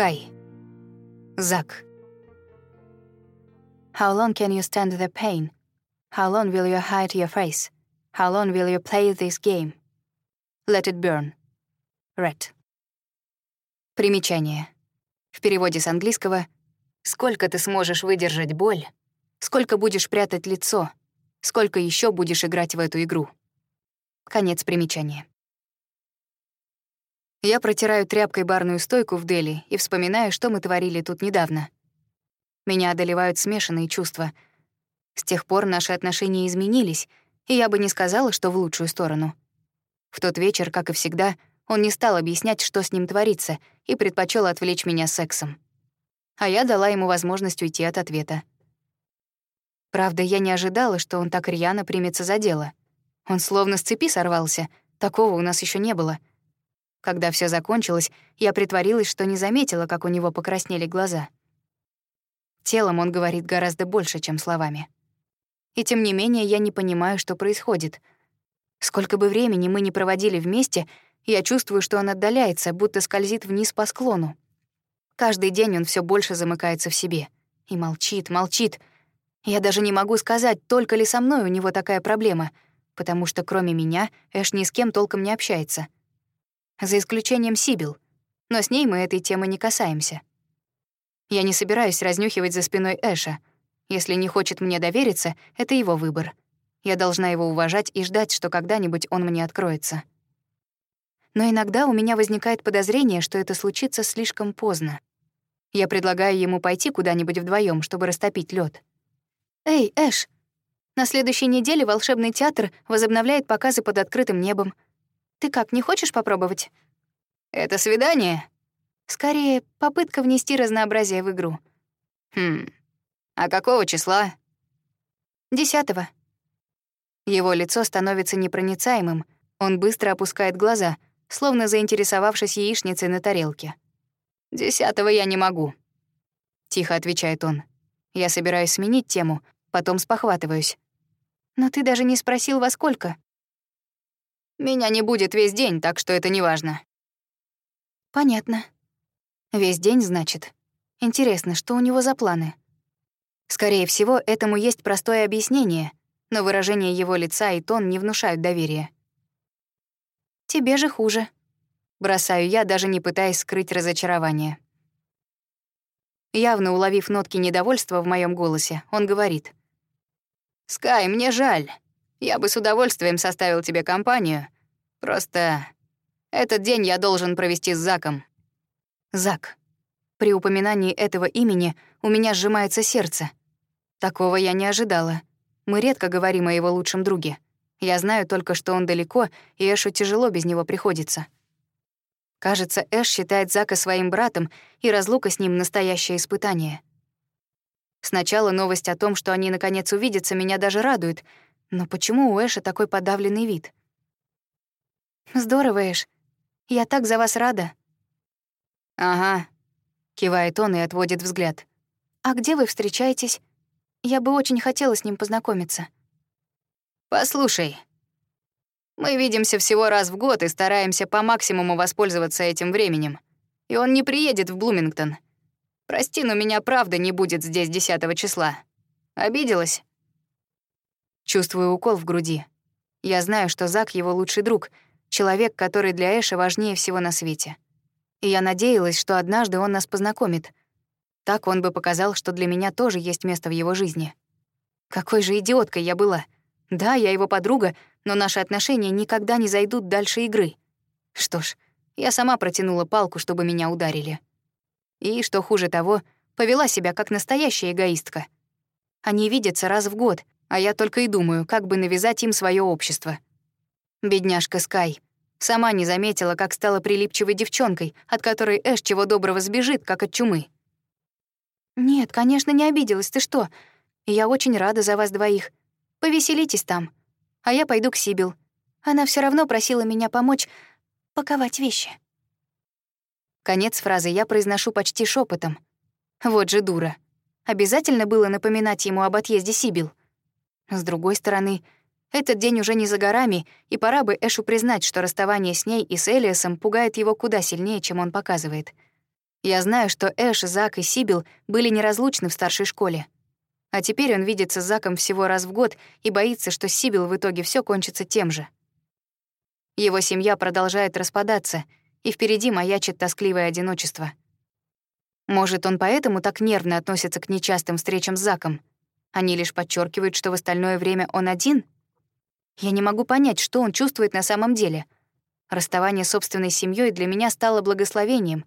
Скай. Зак. How long can you stand the pain? How long will you hide your face? How long will you play this game? Let it burn. Red. Примечание. В переводе с английского «Сколько ты сможешь выдержать боль? Сколько будешь прятать лицо? Сколько еще будешь играть в эту игру?» Конец примечания. Я протираю тряпкой барную стойку в Дели и вспоминаю, что мы творили тут недавно. Меня одолевают смешанные чувства. С тех пор наши отношения изменились, и я бы не сказала, что в лучшую сторону. В тот вечер, как и всегда, он не стал объяснять, что с ним творится, и предпочел отвлечь меня сексом. А я дала ему возможность уйти от ответа. Правда, я не ожидала, что он так рьяно примется за дело. Он словно с цепи сорвался, такого у нас еще не было — когда все закончилось, я притворилась, что не заметила, как у него покраснели глаза. Телом он говорит гораздо больше, чем словами. И тем не менее я не понимаю, что происходит. Сколько бы времени мы ни проводили вместе, я чувствую, что он отдаляется, будто скользит вниз по склону. Каждый день он все больше замыкается в себе. И молчит, молчит. Я даже не могу сказать, только ли со мной у него такая проблема, потому что кроме меня Эш ни с кем толком не общается — за исключением Сибил, но с ней мы этой темы не касаемся. Я не собираюсь разнюхивать за спиной Эша. Если не хочет мне довериться, это его выбор. Я должна его уважать и ждать, что когда-нибудь он мне откроется. Но иногда у меня возникает подозрение, что это случится слишком поздно. Я предлагаю ему пойти куда-нибудь вдвоем, чтобы растопить лед. «Эй, Эш, на следующей неделе волшебный театр возобновляет показы под открытым небом. Ты как, не хочешь попробовать? Это свидание? Скорее, попытка внести разнообразие в игру. Хм. А какого числа? Десятого. Его лицо становится непроницаемым. Он быстро опускает глаза, словно заинтересовавшись яичницей на тарелке. «Десятого я не могу», — тихо отвечает он. Я собираюсь сменить тему, потом спохватываюсь. «Но ты даже не спросил, во сколько?» Меня не будет весь день, так что это не важно. Понятно. Весь день, значит. Интересно, что у него за планы? Скорее всего, этому есть простое объяснение, но выражение его лица и тон не внушают доверия. Тебе же хуже. Бросаю я, даже не пытаясь скрыть разочарование. Явно уловив нотки недовольства в моем голосе, он говорит. «Скай, мне жаль. Я бы с удовольствием составил тебе компанию. Просто этот день я должен провести с Заком». Зак. При упоминании этого имени у меня сжимается сердце. Такого я не ожидала. Мы редко говорим о его лучшем друге. Я знаю только, что он далеко, и Эшу тяжело без него приходится. Кажется, Эш считает Зака своим братом, и разлука с ним — настоящее испытание. Сначала новость о том, что они наконец увидятся, меня даже радует — но почему у Эша такой подавленный вид? «Здорово, Эш. Я так за вас рада». «Ага», — кивает он и отводит взгляд. «А где вы встречаетесь? Я бы очень хотела с ним познакомиться». «Послушай, мы видимся всего раз в год и стараемся по максимуму воспользоваться этим временем. И он не приедет в Блумингтон. Прости, но меня правда не будет здесь 10 числа. Обиделась?» Чувствую укол в груди. Я знаю, что Зак — его лучший друг, человек, который для Эша важнее всего на свете. И я надеялась, что однажды он нас познакомит. Так он бы показал, что для меня тоже есть место в его жизни. Какой же идиоткой я была. Да, я его подруга, но наши отношения никогда не зайдут дальше игры. Что ж, я сама протянула палку, чтобы меня ударили. И, что хуже того, повела себя как настоящая эгоистка. Они видятся раз в год, а я только и думаю, как бы навязать им свое общество. Бедняжка Скай. Сама не заметила, как стала прилипчивой девчонкой, от которой Эш чего доброго сбежит, как от чумы. «Нет, конечно, не обиделась, ты что? Я очень рада за вас двоих. Повеселитесь там. А я пойду к Сибил. Она все равно просила меня помочь паковать вещи». Конец фразы я произношу почти шепотом. Вот же дура. Обязательно было напоминать ему об отъезде Сибил. С другой стороны, этот день уже не за горами, и пора бы Эшу признать, что расставание с ней и с Элиасом пугает его куда сильнее, чем он показывает. Я знаю, что Эш, Зак и Сибил были неразлучны в старшей школе. А теперь он видится с Заком всего раз в год и боится, что Сибил в итоге все кончится тем же. Его семья продолжает распадаться, и впереди маячит тоскливое одиночество. Может, он поэтому так нервно относится к нечастым встречам с Заком? Они лишь подчеркивают, что в остальное время он один? Я не могу понять, что он чувствует на самом деле. Расставание с собственной семьей для меня стало благословением,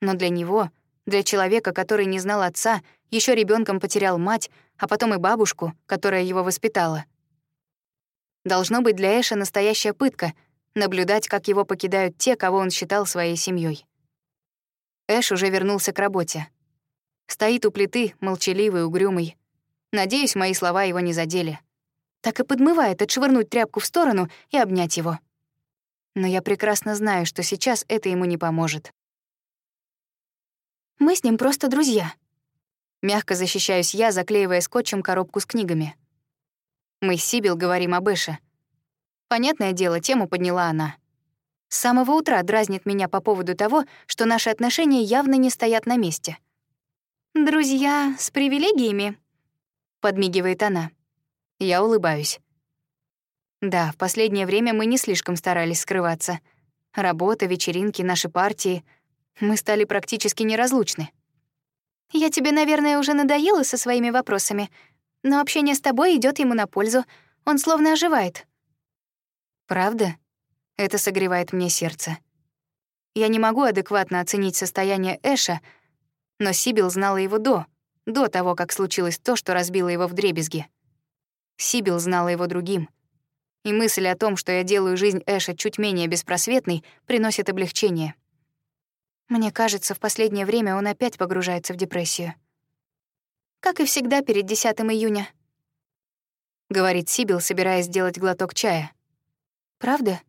но для него, для человека, который не знал отца, еще ребенком потерял мать, а потом и бабушку, которая его воспитала. Должно быть для Эша настоящая пытка — наблюдать, как его покидают те, кого он считал своей семьей. Эш уже вернулся к работе. Стоит у плиты, молчаливый, угрюмый. Надеюсь, мои слова его не задели. Так и подмывает отшвырнуть тряпку в сторону и обнять его. Но я прекрасно знаю, что сейчас это ему не поможет. Мы с ним просто друзья. Мягко защищаюсь я, заклеивая скотчем коробку с книгами. Мы с Сибил говорим об Эше. Понятное дело, тему подняла она. С самого утра дразнит меня по поводу того, что наши отношения явно не стоят на месте. «Друзья с привилегиями?» — подмигивает она. Я улыбаюсь. Да, в последнее время мы не слишком старались скрываться. Работа, вечеринки, наши партии. Мы стали практически неразлучны. Я тебе, наверное, уже надоела со своими вопросами, но общение с тобой идет ему на пользу. Он словно оживает. Правда? Это согревает мне сердце. Я не могу адекватно оценить состояние Эша, но Сибил знала его до, до того, как случилось то, что разбило его вдребезги. Сибил знала его другим. И мысль о том, что я делаю жизнь Эша чуть менее беспросветной, приносит облегчение. Мне кажется, в последнее время он опять погружается в депрессию. Как и всегда перед 10 июня. Говорит Сибил, собираясь сделать глоток чая. Правда?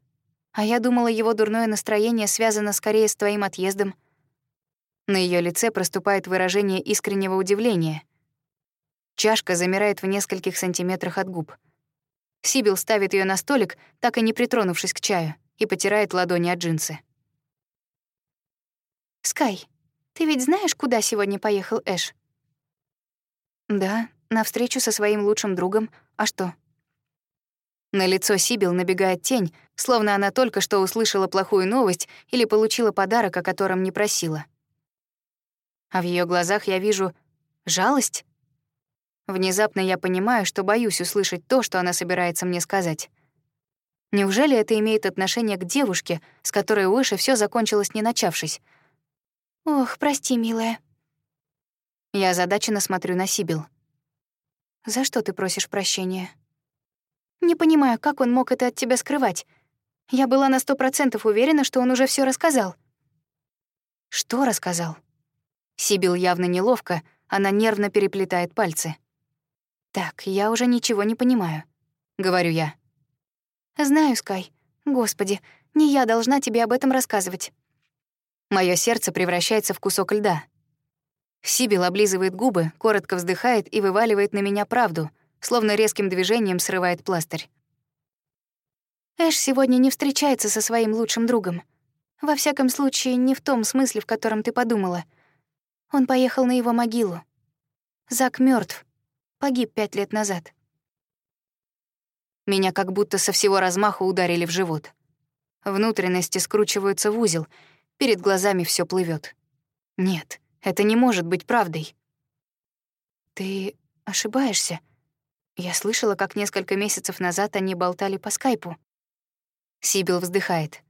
А я думала, его дурное настроение связано скорее с твоим отъездом. На ее лице проступает выражение искреннего удивления. Чашка замирает в нескольких сантиметрах от губ. Сибил ставит ее на столик, так и не притронувшись к чаю, и потирает ладони от джинсы. «Скай, ты ведь знаешь, куда сегодня поехал Эш?» «Да, на встречу со своим лучшим другом. А что?» На лицо Сибил набегает тень, словно она только что услышала плохую новость или получила подарок, о котором не просила. А в ее глазах я вижу жалость. Внезапно я понимаю, что боюсь услышать то, что она собирается мне сказать. Неужели это имеет отношение к девушке, с которой у Эши всё закончилось не начавшись? Ох, прости, милая. Я озадаченно смотрю на Сибил. За что ты просишь прощения? Не понимаю, как он мог это от тебя скрывать. Я была на сто процентов уверена, что он уже все рассказал. Что рассказал? Сибил явно неловко, она нервно переплетает пальцы. Так, я уже ничего не понимаю, говорю я. Знаю, Скай. Господи, не я должна тебе об этом рассказывать. Моё сердце превращается в кусок льда. Сибил облизывает губы, коротко вздыхает и вываливает на меня правду, словно резким движением срывает пластырь. Эш сегодня не встречается со своим лучшим другом. Во всяком случае, не в том смысле, в котором ты подумала. Он поехал на его могилу. Зак мертв, Погиб пять лет назад. Меня как будто со всего размаху ударили в живот. Внутренности скручиваются в узел, перед глазами все плывет. Нет, это не может быть правдой. Ты ошибаешься, я слышала, как несколько месяцев назад они болтали по скайпу. Сибил вздыхает.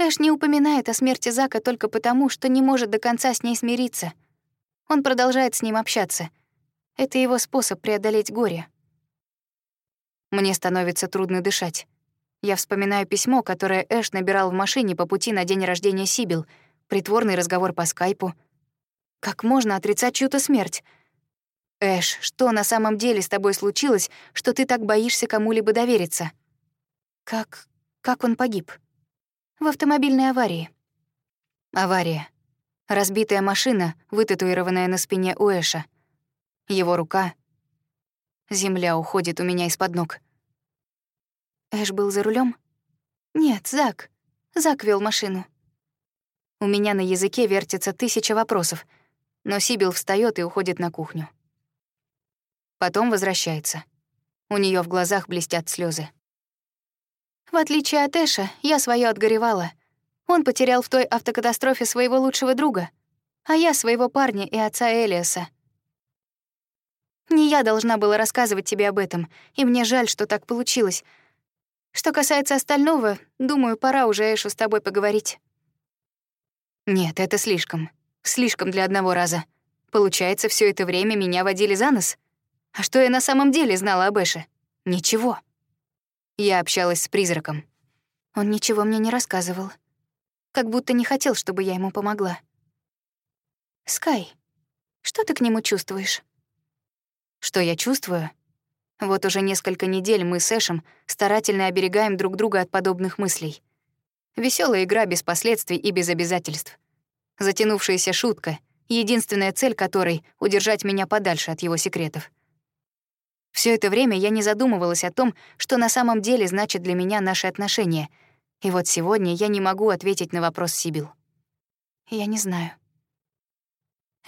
Эш не упоминает о смерти Зака только потому, что не может до конца с ней смириться. Он продолжает с ним общаться. Это его способ преодолеть горе. Мне становится трудно дышать. Я вспоминаю письмо, которое Эш набирал в машине по пути на день рождения Сибил, притворный разговор по скайпу. Как можно отрицать чью-то смерть? Эш, что на самом деле с тобой случилось, что ты так боишься кому-либо довериться? Как... как он погиб? В автомобильной аварии. Авария. Разбитая машина, вытатуированная на спине у Эша. Его рука. Земля уходит у меня из-под ног. Эш был за рулем? Нет, Зак. Зак вел машину. У меня на языке вертится тысяча вопросов, но Сибил встаёт и уходит на кухню. Потом возвращается. У неё в глазах блестят слёзы. В отличие от Эша, я своё отгоревала. Он потерял в той автокатастрофе своего лучшего друга, а я своего парня и отца Элиаса. Не я должна была рассказывать тебе об этом, и мне жаль, что так получилось. Что касается остального, думаю, пора уже Эшу с тобой поговорить. Нет, это слишком. Слишком для одного раза. Получается, все это время меня водили за нос? А что я на самом деле знала об Эше? Ничего. Я общалась с призраком. Он ничего мне не рассказывал. Как будто не хотел, чтобы я ему помогла. «Скай, что ты к нему чувствуешь?» Что я чувствую? Вот уже несколько недель мы с Эшем старательно оберегаем друг друга от подобных мыслей. Веселая игра без последствий и без обязательств. Затянувшаяся шутка, единственная цель которой — удержать меня подальше от его секретов. Все это время я не задумывалась о том, что на самом деле значит для меня наши отношения. И вот сегодня я не могу ответить на вопрос Сибил. Я не знаю.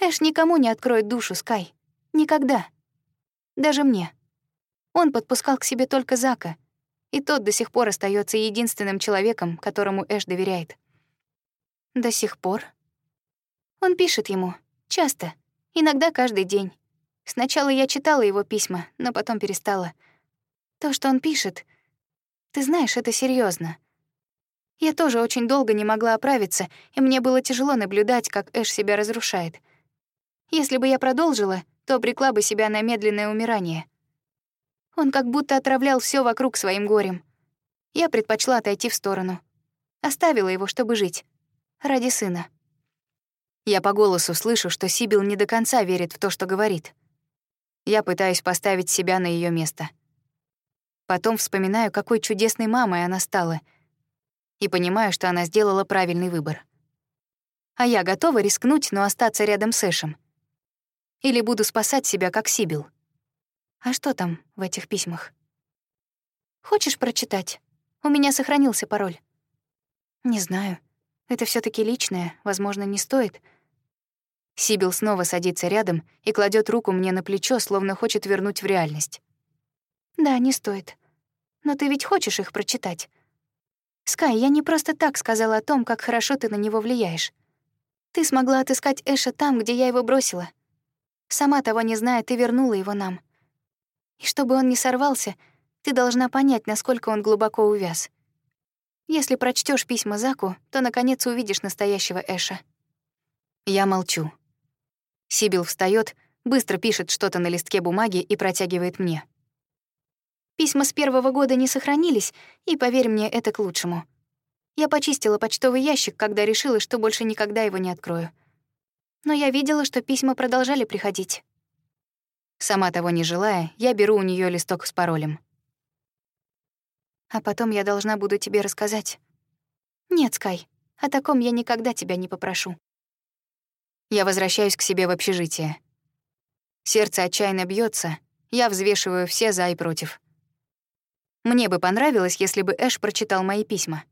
Эш никому не откроет душу, Скай. Никогда. Даже мне. Он подпускал к себе только Зака, и тот до сих пор остается единственным человеком, которому Эш доверяет. До сих пор? Он пишет ему. Часто. Иногда каждый день. Сначала я читала его письма, но потом перестала. То, что он пишет... Ты знаешь, это серьезно. Я тоже очень долго не могла оправиться, и мне было тяжело наблюдать, как Эш себя разрушает. Если бы я продолжила, то обрекла бы себя на медленное умирание. Он как будто отравлял все вокруг своим горем. Я предпочла отойти в сторону. Оставила его, чтобы жить. Ради сына. Я по голосу слышу, что Сибил не до конца верит в то, что говорит. Я пытаюсь поставить себя на ее место. Потом вспоминаю, какой чудесной мамой она стала, и понимаю, что она сделала правильный выбор. А я готова рискнуть, но остаться рядом с Эшем. Или буду спасать себя, как Сибил. А что там в этих письмах? Хочешь прочитать? У меня сохранился пароль. Не знаю. Это все таки личное, возможно, не стоит. Сибил снова садится рядом и кладет руку мне на плечо, словно хочет вернуть в реальность. «Да, не стоит. Но ты ведь хочешь их прочитать. Скай, я не просто так сказала о том, как хорошо ты на него влияешь. Ты смогла отыскать Эша там, где я его бросила. Сама того не зная, ты вернула его нам. И чтобы он не сорвался, ты должна понять, насколько он глубоко увяз. Если прочтешь письма Заку, то наконец увидишь настоящего Эша. Я молчу. Сибил встает, быстро пишет что-то на листке бумаги и протягивает мне. Письма с первого года не сохранились, и, поверь мне, это к лучшему. Я почистила почтовый ящик, когда решила, что больше никогда его не открою. Но я видела, что письма продолжали приходить. Сама того не желая, я беру у нее листок с паролем. А потом я должна буду тебе рассказать. Нет, Скай, о таком я никогда тебя не попрошу. Я возвращаюсь к себе в общежитие. Сердце отчаянно бьется, я взвешиваю все за и против. Мне бы понравилось, если бы Эш прочитал мои письма.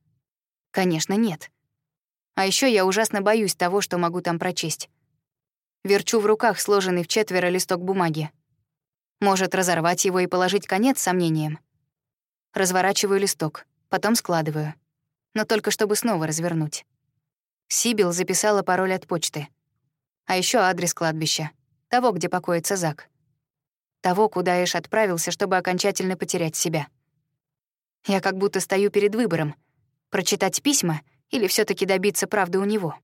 Конечно, нет. А еще я ужасно боюсь того, что могу там прочесть. Верчу в руках сложенный в четверо листок бумаги. Может, разорвать его и положить конец сомнениям. Разворачиваю листок, потом складываю. Но только чтобы снова развернуть. Сибил записала пароль от почты — а еще адрес кладбища. Того, где покоится Зак. Того, куда Эш отправился, чтобы окончательно потерять себя. Я как будто стою перед выбором — прочитать письма или все таки добиться правды у него.